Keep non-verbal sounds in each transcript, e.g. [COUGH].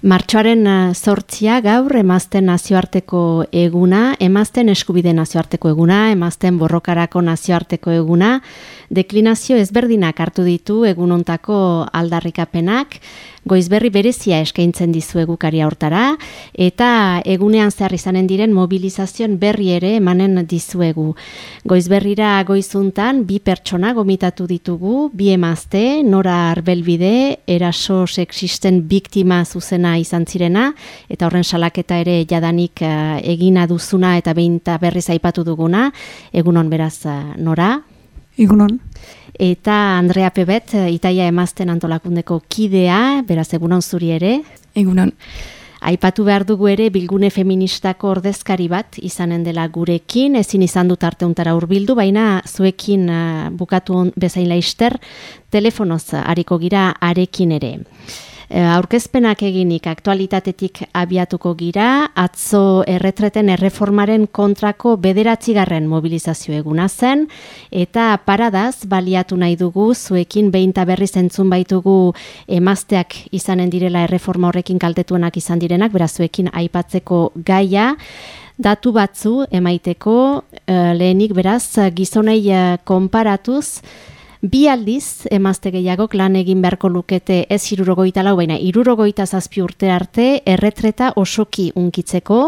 Martxoaren zortzia eh, gaur emazten nazioarteko eguna, emazten eskubide nazioarteko eguna, emazten borrokarako nazioarteko eguna, deklinazio ezberdinak hartu ditu egunontako aldarrikapenak, goizberri berezia eskaintzen dizuegu kari hortara, eta egunean zehar izanen diren mobilizazioan berri ere emanen dizuegu. Goizberrira goizuntan bi pertsona gomitatu ditugu, bi emazte, nora arbelbide, eraso sexisten biktima zuzena izan zirena, eta horren salaketa ere jadanik uh, egina duzuna eta behin berriz aipatu duguna, egunon beraz uh, nora? Egunon eta Andrea Pebet, eh, Itaia emazten antolakundeko kidea, beraz egunon zuri ere. Egunon. Aipatu behar dugu ere bilgune feministako ordezkari bat izanen dela gurekin, ezin izan dut arte untara urbildu, baina zuekin uh, bukatu bezain laister, telefonoz hariko gira arekin ere. Eh, aurkezpenak eginik aktualitatetik abiatuko gira, atzo erretreten erreformaren kontrako bederatzigarren mobilizazio eguna zen, eta paradaz baliatu nahi dugu, zuekin behin berri zentzun baitugu emazteak izanen direla erreforma horrekin kaltetuenak izan direnak, beraz zuekin aipatzeko gaia, Datu batzu emaiteko uh, lehenik beraz gizonei uh, konparatuz Bi aldiz, emazte gehiagok lan egin beharko lukete ez irurogoita lau, baina irurogoita zazpi urte arte erretreta osoki unkitzeko,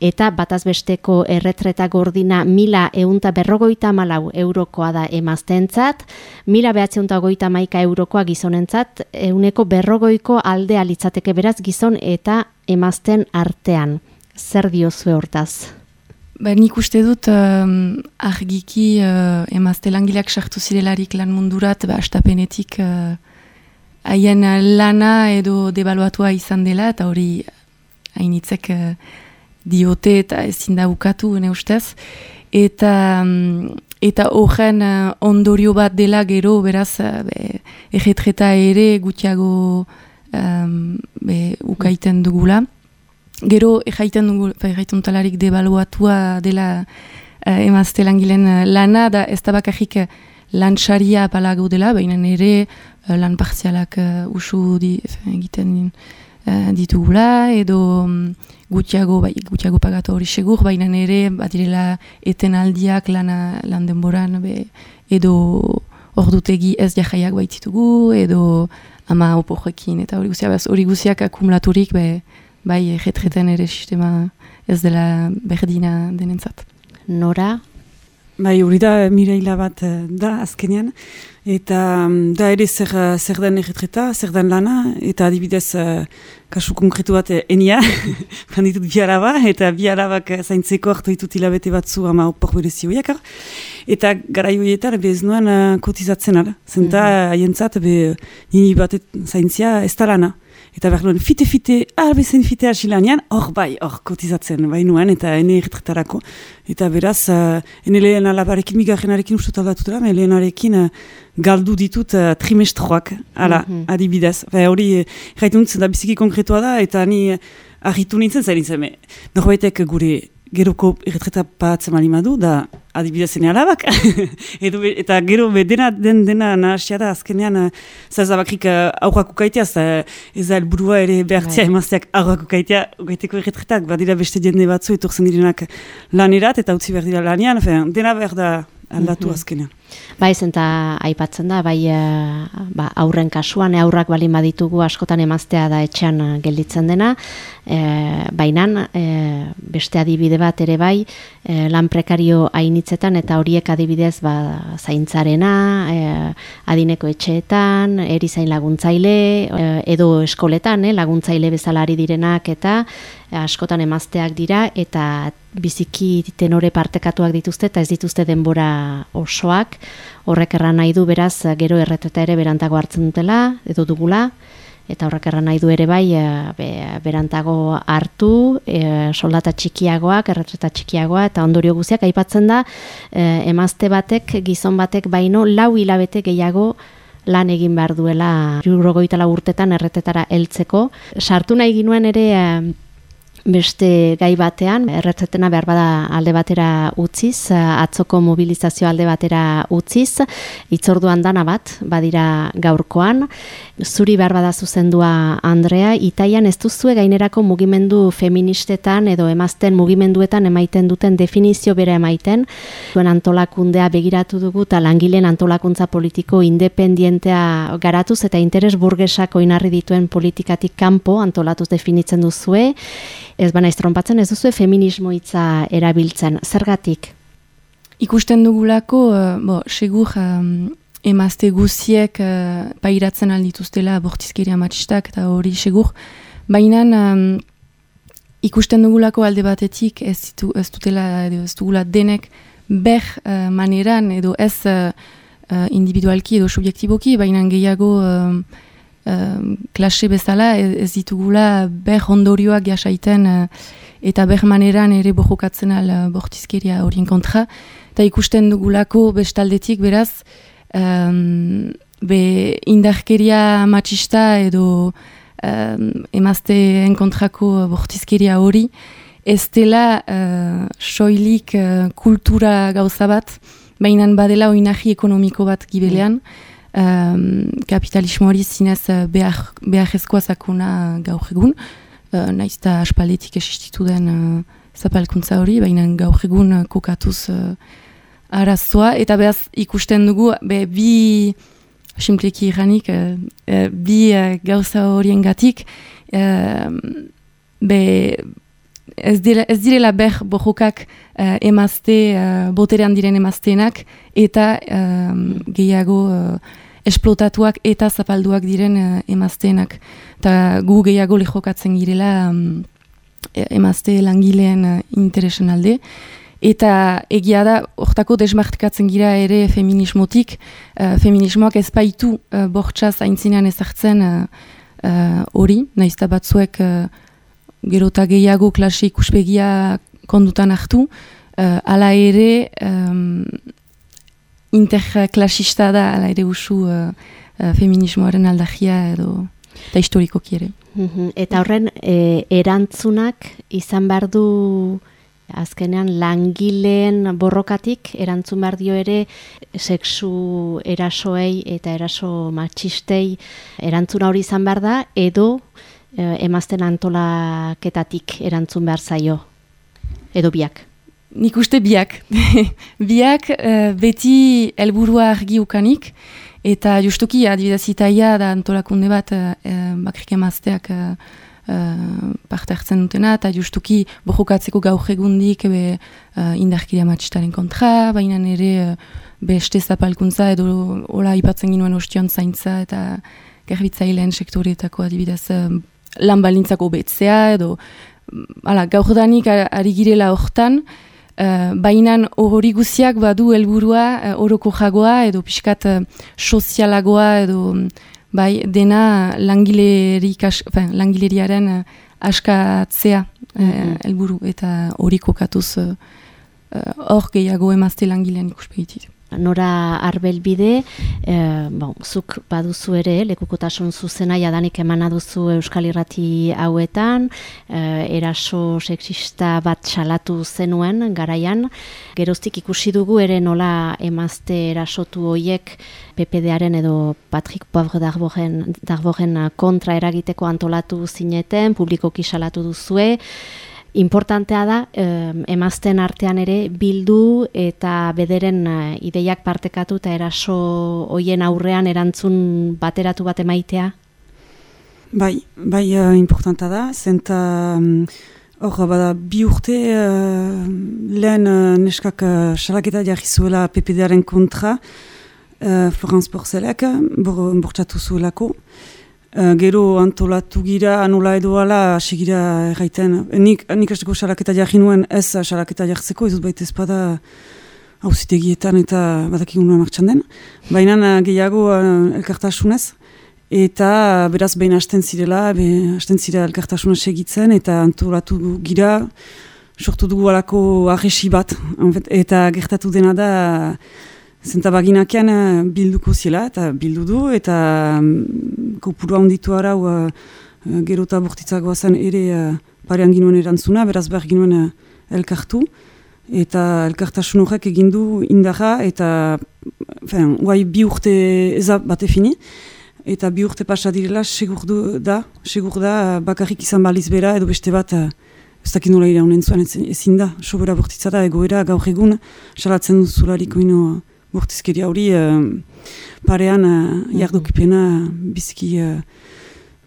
eta batazbesteko erretreta gordina mila eunta berrogoita malau eurokoa da emaztentzat, mila behatzeunta goita maika eurokoa gizonentzat, euneko berrogoiko aldea litzateke beraz gizon eta emazten artean. Zer diozue hortaz? Ba, nik uste dut um, argiki uh, emazte langileak sartu zirelarik lan mundurat, ba, astapenetik uh, haien lana edo debaluatua izan dela, eta hori hainitzek uh, diote eta ezin da ukatu, ne ustez. Eta, um, eta horren uh, ondorio bat dela gero, beraz, uh, egetreta ere gutiago um, be, ukaiten dugula. Gero, ejaiten dugu, ejaiten talarik debaluatua dela uh, emazte langilen uh, lana, da ez da bakarrik uh, lan xaria palago dela, baina ere lan partzialak uh, usu di, egiten uh, ditugula, edo um, gutiago, bai, gutiago pagatu hori segur, baina ere badirela eten aldiak lana, lan denboran, be, edo ordutegi ez jahaiak baitzitugu, edo ama opojekin, eta hori guziak akumulaturik, be, bai jetretan ere sistema ez dela berdina denentzat. Nora? Bai, hori da mireila bat eh, da azkenean, eta mm, da ere zer, eh, zer den erretreta, zer den lana, eta adibidez uh, kasu konkretu bat enia, janditut [LAUGHS] bi araba, eta bi arabak zaintzeko hartu ditut hilabete batzu ama opor berezioiak, eta gara joietar bez nuen uh, kotizatzen ara, zenta mhm. haientzat mm -hmm. be nini bat zaintzia ez da lana. Eta behar duen, fite-fite, albezen fite asilanean, hor bai, hor kotizatzen, bai nuen, eta ene erretretarako. Eta beraz, uh, ene lehen alabarekin, migarrenarekin uste aldatu dela, lehenarekin uh, galdu ditut uh, trimestroak, ala, mm -hmm. adibidez. Ba, hori, uh, da biziki konkretua da, eta ni uh, argitu nintzen, zain nintzen, norbaitek gure geroko erretreta patzen malimadu, da adibidezen alabak. [LAUGHS] Edu, eta gero dena den dena nahasia da azkenean uh, zaz abakrik uh, aurrak ukaitea, ez da elburua ere behartzea right. Bai. emazteak aurrak ukaitea ukaiteko erretretak, badira beste jende batzu etorzen direnak lanerat eta utzi behar dira lanean, dena behar da aldatu mm -hmm. azkenean. Bai, zenta aipatzen da, bai uh, ba, aurren kasuan, e, aurrak balin baditugu askotan emaztea da etxean uh, gelditzen dena, e, baina e, beste adibide bat ere bai, e, lan prekario hainitzetan eta horiek adibidez ba, zaintzarena, e, adineko etxeetan, erizain laguntzaile, e, edo eskoletan e, laguntzaile bezalari direnak eta askotan emazteak dira eta biziki tenore partekatuak dituzte eta ez dituzte denbora osoak. Horrek erran nahi du beraz gero erreteta ere berantago hartzen dutela edo dugula eta horrek erran nahi du ere bai e, berantago hartu e, soldata txikiagoak, erretreta txikiagoa eta ondorio guziak aipatzen da e, emazte batek, gizon batek baino lau hilabete gehiago lan egin behar duela 60 urtetan erretetara heltzeko. Sartu nahi ginuen ere beste gai batean, erretzetena behar bada alde batera utziz, atzoko mobilizazio alde batera utziz, itzorduan dana bat, badira gaurkoan, zuri behar bada zuzendua Andrea, itaian ez duzue gainerako mugimendu feministetan edo emazten mugimenduetan emaiten duten definizio bere emaiten, duen antolakundea begiratu dugu eta langileen antolakuntza politiko independientea garatuz eta interes burgesako inarri dituen politikatik kanpo antolatuz definitzen duzue, ez bana iztronpatzen ez duzue feminismo hitza erabiltzen, zergatik? Ikusten dugulako, uh, bo, segur um, emazte guziek uh, pairatzen aldituztela bortizkeria matxistak eta hori segur, baina um, ikusten dugulako alde batetik ez, ditu, ez dutela edo ez dugula denek ber uh, maneran edo ez uh, individualki edo subjektiboki, baina gehiago klase bezala ez ditugula ber ondorioak jasaiten uh, eta ber maneran ere bojokatzen al uh, bortizkeria horien kontra. Eta ikusten dugulako bestaldetik beraz, um, be indarkeria matxista edo um, emazteen kontrako bortizkeria hori, ez dela uh, soilik uh, kultura gauza bat, baina badela oinahi ekonomiko bat gibelean, um, kapitalismo hori zinez eh, behar, behar ezkoa zakuna gaur egun, uh, naiz eta aspaletik esistitu den uh, zapalkuntza hori, baina gaur egun uh, kokatuz uh, arazoa, eta behaz ikusten dugu, be, bi simpleki iranik, bi uh, gauza horien gatik, be, ez, dira, ez direla ber bojokak uh, emazte, uh, boterean diren emazteenak, eta gehiago esplotatuak eta zapalduak diren uh, emazteenak. Ta gu gehiago lehokatzen girela um, emazte langileen uh, interesen alde. Eta egia da, hortako desmartikatzen gira ere feminismotik, uh, feminismoak ez baitu uh, bortxaz aintzinean ezartzen hori, uh, uh, nahizta batzuek uh, gerota gehiago klase ikuspegia kondutan hartu, uh, ala ere um, interklasista da, ala ere usu uh, uh, feminismoaren aldagia edo eta historikoki ere. Mhm. Eta horren, e, erantzunak izan behar du azkenean langileen borrokatik, erantzun behar dio ere sexu erasoei eta eraso matxistei erantzuna hori izan behar da, edo e, emazten antolaketatik erantzun behar zaio, edo biak. Nik uste biak. [LAUGHS] biak uh, beti helburua argi ukanik, eta justuki adibidez itaia da antolakunde bat uh, bakrik emazteak uh, parte hartzen dutena, eta justuki bojokatzeko gaur egundik be, uh, indarkiria matxistaren kontra, baina ere uh, beste zapalkuntza edo hola ipatzen ginoen ostion zaintza eta garbitzailean sektoretako adibidez uh, lan balintzako betzea edo Hala, gaur danik ari girela hortan, Uh, Bainan hori guziak badu helburua uh, oroko jagoa edo pixkat uh, sozialagoa edo bai dena langileriaren uh, askatzea mhm. helburu eta hori kokatuz hor uh, gehiago emazte langilean ikuspegitit nora arbelbide, e, bon, zuk baduzu ere, lekukotasun zuzena jadanik emana duzu Euskal Irrati hauetan, e, eraso sexista bat salatu zenuen garaian, geroztik ikusi dugu ere nola emazte erasotu hoiek PPDaren edo Patrick Poivre Darbogen kontra eragiteko antolatu zineten, publikoki salatu duzue, importantea da emazten artean ere bildu eta bederen uh, ideiak partekatu eta eraso hoien aurrean erantzun bateratu bat emaitea? Bai, bai uh, importanta da, zenta hor um, bada bi urte uh, lehen uh, neskak uh, salaketa jarri zuela PPD-aren kontra uh, Florence Porcelek, bortxatu zuelako. Uh, gero antolatu gira, anula edo ala, segira erraiten. Nik, nik azteko salaketa jarri nuen ez salaketa jartzeko, ez dut baita ezpada hausitegietan eta badakigun nuen martxan den. Baina uh, gehiago elkartasunez. Eta beraz behin hasten zirela, hasten zirela elkartasunez segitzen, eta antolatu gira, sortu dugu alako arresi bat. Eta gertatu dena da, Zenta baginakean uh, bilduko zela, eta bildu du, eta um, kopuru arau uh, gero eta bortitzagoa zen ere uh, parean ginuen erantzuna, beraz behar ginuen elkartu, eta elkartasun horrek egindu indarra, eta fen, guai bi urte eza bate fini, eta bi urte pasa direla, segur da, segur da, bakarrik izan baliz bera, edo beste bat, ez dakit nola ira honen zuen, ezin da, sobera bortitza egoera gaur egun, salatzen duzulariko ino bortizkeria hori, parean uh, jardukipena biziki, uh,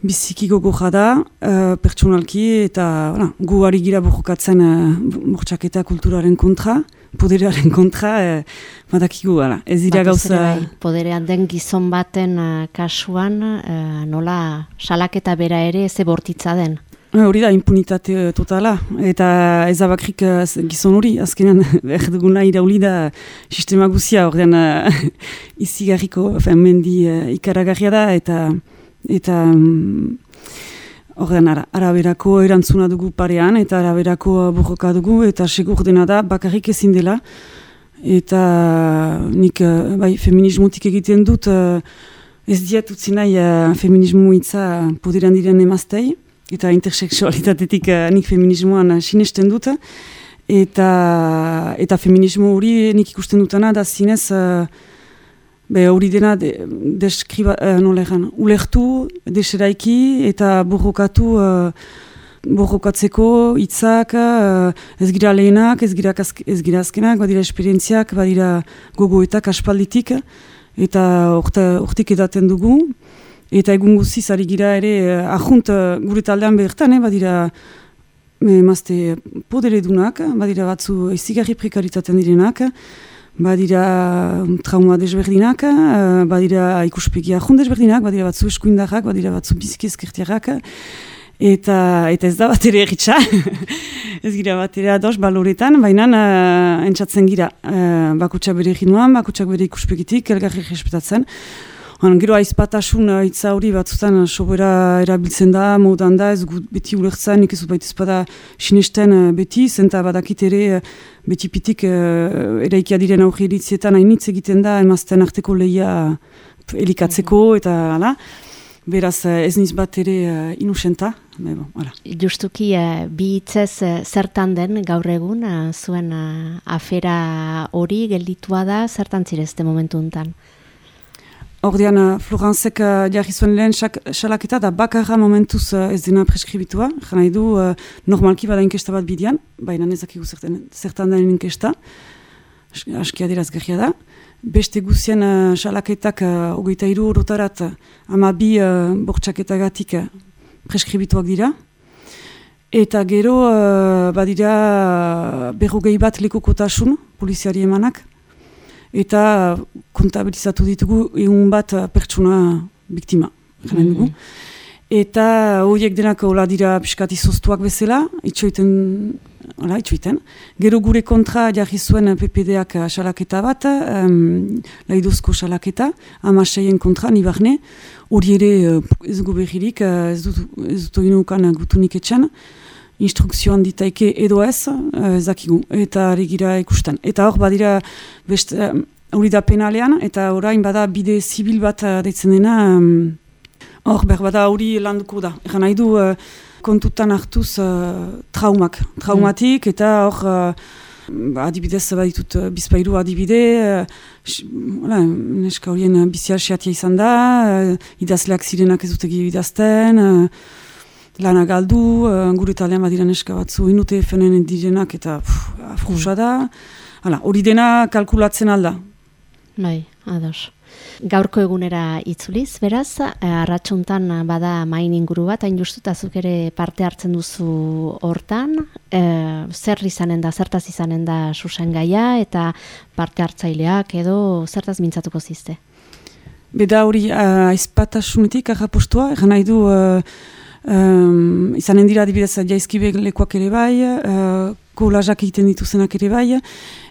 biziki gogo jada, uh, pertsonalki, eta voilà, gu ari gira borrokatzen uh, kulturaren kontra, poderearen kontra, uh, badakigu, voilà, ez dira gauza... Bai, poderean den gizon baten kasuan, uh, nola salaketa bera ere ze bortitza den? Hori da, impunitate uh, totala, eta ez abakrik uh, gizon hori, azkenean [LAUGHS] erduguna irauli da sistema guzia, ordean [LAUGHS] uh, izi garriko, mendi ikaragarria da, eta eta um, ordean ara, araberako erantzuna dugu parean, eta araberako burroka dugu, eta segur dena da, bakarrik ezin dela, eta nik bai, feminismotik egiten dut, ez diet utzi nahi feminismo itza poderan diren emaztei, eta interseksualitatetik uh, nik feminismoan uh, sinesten dut, eta, eta feminismo hori nik ikusten dutena da zinez, uh, be hori dena de, deskriba, uh, ulertu, deseraiki eta borrokatu, uh, borrokatzeko hitzak uh, ez gira lehenak, ez gira, ez gira azkenak, badira esperientziak, badira gogoetak aspalditik, eta ortik edaten dugu, Eta egun guziz ari gira ere, uh, ahunt uh, gure taldean bertan, eh, badira emazte podere dunak, badira batzu ezigarri prekaritaten direnak, badira um, trauma desberdinak, uh, badira ikuspegi ahont desberdinak, badira batzu eskuindarrak, badira batzu biziki ezkertiarrak, eta, eta ez da bat ere erritxa, [LAUGHS] ez gira bat ere ados baloretan, baina uh, entzatzen gira uh, bakutsak bere eginuan, bakutsak bere ikuspegitik, elgarri respetatzen, Han, gero aizpatasun hitza hori batzutan sobera erabiltzen da, modan da, ez gut beti ulertzen, nik ez dut baita sinesten uh, beti, zenta badakit ere uh, beti pitik uh, eraikia diren aurri eritzietan hainitz egiten da, emazten arteko lehia elikatzeko mhm. eta ala. Beraz ez niz bat ere uh, inusenta. Bon, Justuki uh, bi hitzez zertan den gaur egun, zuen afera hori gelditua da, zertan zirezte momentu enten? Ordean, uh, Floranzek uh, jarri zuen lehen salaketa da bakarra momentuz uh, ez dena preskribitua. Jana edu, uh, normalki bada inkesta bat bidian, baina nezakigu zertan, zertan den inkesta. Aski adiraz da. Beste guzien uh, salaketak uh, ogeita iru rotarat ama bi uh, bortxaketagatik uh, preskribituak dira. Eta gero, uh, badira berrogei bat lekukotasun, poliziari emanak, eta kontabilizatu ditugu egun bat pertsona biktima. Mm Eta horiek denak hola dira piskati zoztuak bezala, itxoiten, hola, itxoiten. Gero gure kontra jarri zuen PPD-ak salaketa bat, um, laidozko salaketa, amaseien kontra, nibarne, hori ere ez gu behirik, ez dut, ez dut egin gutunik etxan, instrukzioan ditaike edo ez, eh, zakigu, eta regira ikusten. Eta hor, badira, beste, eh, hori da penalean, eta orain bada bide zibil bat uh, deitzen dena, hor, um, ber bada hori landuko da. Egan nahi du, kontutan hartuz traumak, traumatik, eta hor, uh, adibidez, baditut, bizpairu adibide, uh, neska horien bizia izan da, uh, idazleak zirenak ez dutegi idazten, lana galdu, uh, gure talean badira neska batzu inute fenen direnak eta afrusa da. Hala, hori dena kalkulatzen alda. Bai, ados. Gaurko egunera itzuliz, beraz, eh, arratsuntan bada main inguru bat, hain justutazuk ere parte hartzen duzu hortan, e, zer izanen da, zertaz izanen da susen gaia, eta parte hartzaileak edo zertaz mintzatuko zizte? Beda hori aizpatasunetik agapostua, egan nahi du um, izanen dira adibidez jaizkibe lekuak ere bai, uh, kolazak egiten dituzenak ere bai,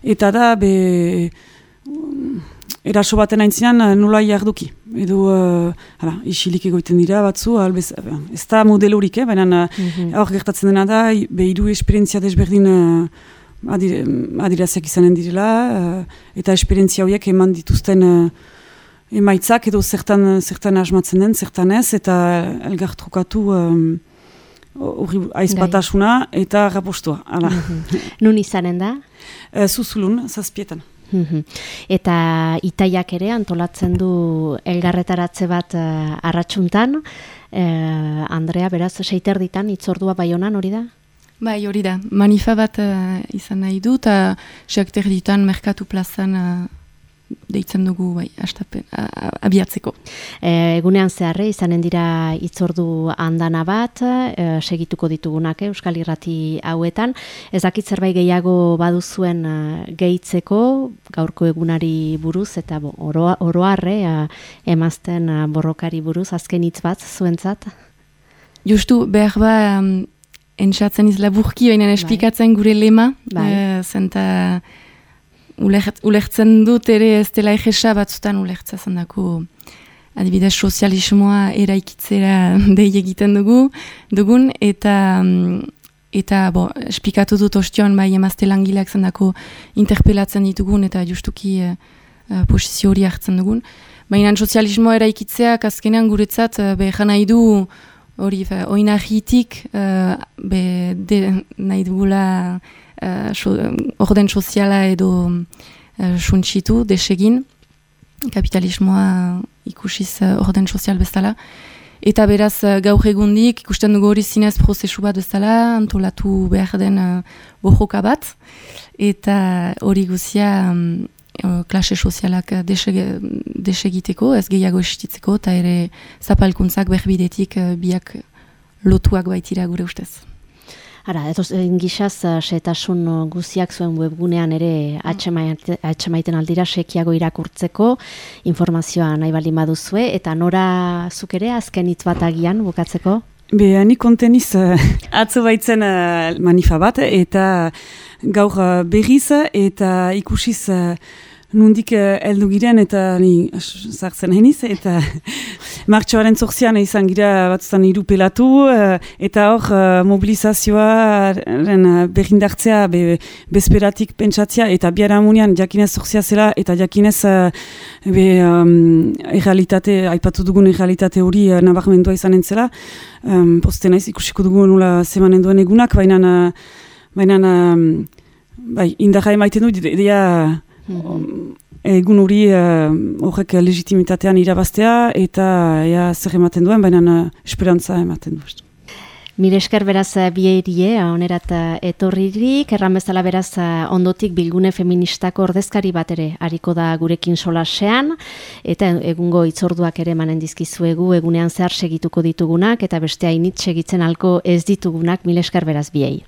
eta da, be, um, eraso baten aintzinan nola jarduki. Edo, uh, hala, isilik egoiten dira batzu, albez, ez da modelorik, eh, baina mm hor gertatzen dena da, be iru esperientzia desberdin uh, adir, adiraziak izanen direla, uh, eta esperientzia horiek eman dituzten uh, emaitzak edo zertan, zertan asmatzen den, zertan ez, eta elgar trukatu hori um, aizpatasuna eta rapostua. Mm Nun izanen da? E, zuzulun, zazpietan. Mhm. Eta itaiak ere antolatzen du elgarretaratze bat uh, arratsuntan, uh, Andrea, beraz, seiter ditan, itzordua bai honan hori da? Bai, hori da. Manifa bat izan nahi du, eta seakter ditan merkatu plazan deitzen dugu bai, astapen, abiatzeko. E, egunean zeharre, izanen dira itzordu handana bat, e, segituko ditugunak Euskal Irrati hauetan. Ez dakit zerbait gehiago baduzuen e, gehitzeko, gaurko egunari buruz, eta bo, oroarre, e, emazten borrokari buruz, azken hitz bat zuentzat? Justu, behar ba, um, entzatzen izlaburki, baina bai. esplikatzen gure lema, bai. e, zenta ulertzen dut ere ez dela egesa batzutan ulertza zendako adibidez sozialismoa eraikitzera [LAUGHS] dei egiten dugu, dugun, eta eta bo, esplikatu dut ostion bai emazte langileak zendako interpelatzen ditugun eta justuki uh, posizio hori hartzen dugun. Baina sozialismoa eraikitzea azkenean guretzat uh, be nahi du hori oinahitik uh, be de, nahi dugula uh, orden soziala edo uh, suntsitu, desegin, kapitalismoa ikusiz uh, orden sozial bezala. Eta beraz gaur egundik ikusten dugu hori zinez prozesu bat bezala, antolatu behar den uh, bojoka bat, eta hori guzia um, klase sozialak desegiteko, ez gehiago esitzeko, eta ere zapalkuntzak behbidetik uh, biak lotuak baitira gure ustez. Ara, edo gizaz, eh, setasun eh, guziak zuen webgunean ere atxemaiten aldira sekiago irakurtzeko informazioa nahi bali baduzue, eta nora zuk ere azken hitz bat agian bukatzeko? Be, ni konteniz uh, [LAUGHS] atzo baitzen manifa bat, eta gaur uh, berriz, eta ikusiz nundik uh, eldu giren eta ni zartzen heniz, eta [LAUGHS] martxoaren zorzian izan gira batzutan irupelatu, uh, eta hor uh, mobilizazioaren uh, be, bezperatik pentsatzea, eta biara amunian jakinez zorzia zela, eta jakinez uh, be, um, errealitate, aipatu dugun errealitate hori uh, nabarmendua izan entzela, um, poste naiz ikusiko dugu nula zemanen duen egunak, baina baina um, bai, indarra emaiten du, idea Mm Egun hori uh, horrek legitimitatean irabaztea eta ja, zer ematen duen, baina uh, esperantza ematen du. Mire esker beraz uh, bierie, onerat etorririk, erran bezala beraz ondotik bilgune feministako ordezkari bat ere hariko da gurekin solasean, eta egungo itzorduak ere manen dizkizuegu egunean zehar segituko ditugunak, eta beste hainit segitzen alko ez ditugunak, mile beraz biei.